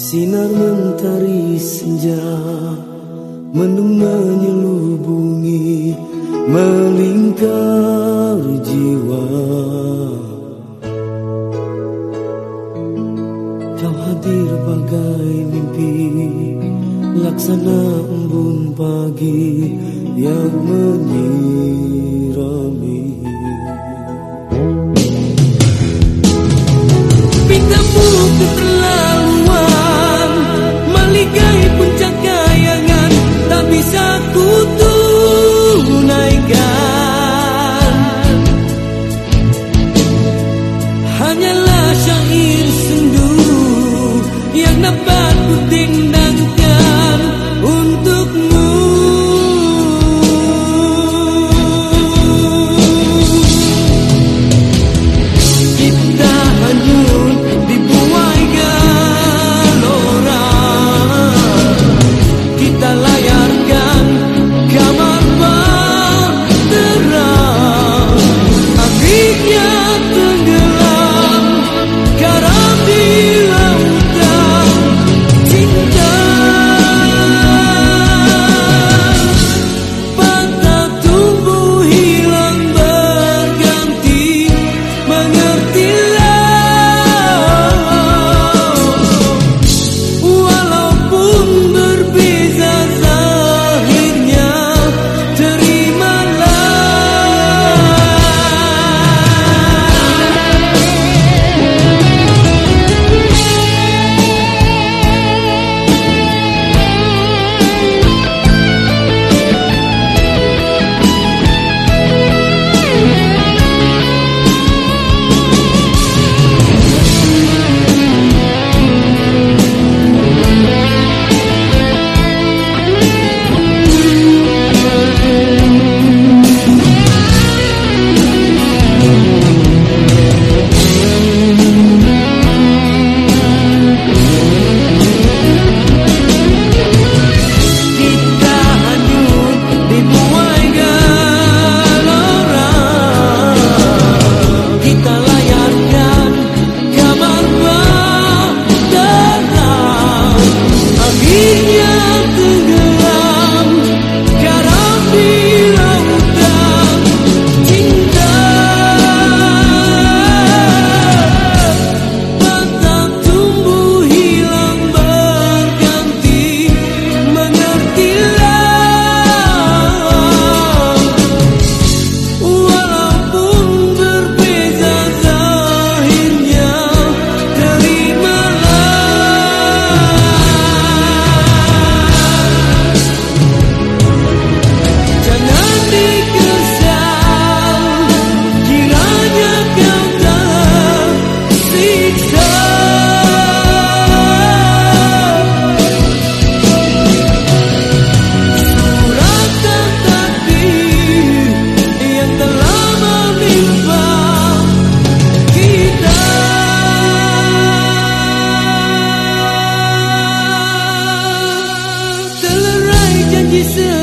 Sinar mentari senja Mendung menyelubungi Melingkar jiwa. Kau hadir bagai mimpi Laksana embun pagi Yang menyirami lebat puting 第四。